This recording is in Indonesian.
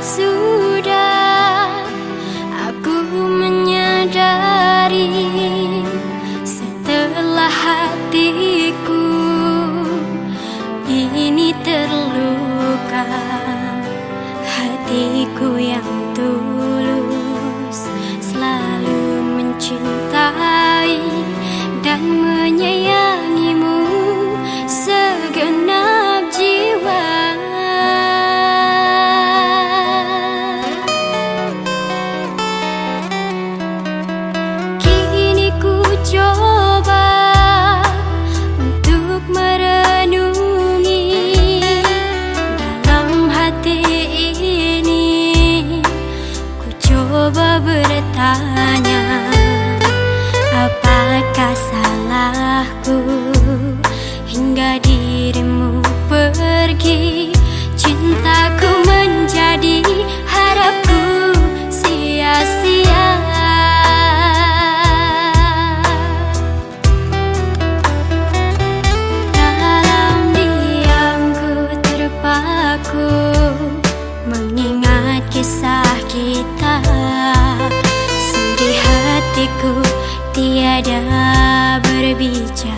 Sudah aku menyadari Setelah hatiku ini terluka Hatiku yang tulus ku coba untuk merenungi dalam hati ini. Ku coba bertanya nada berbicara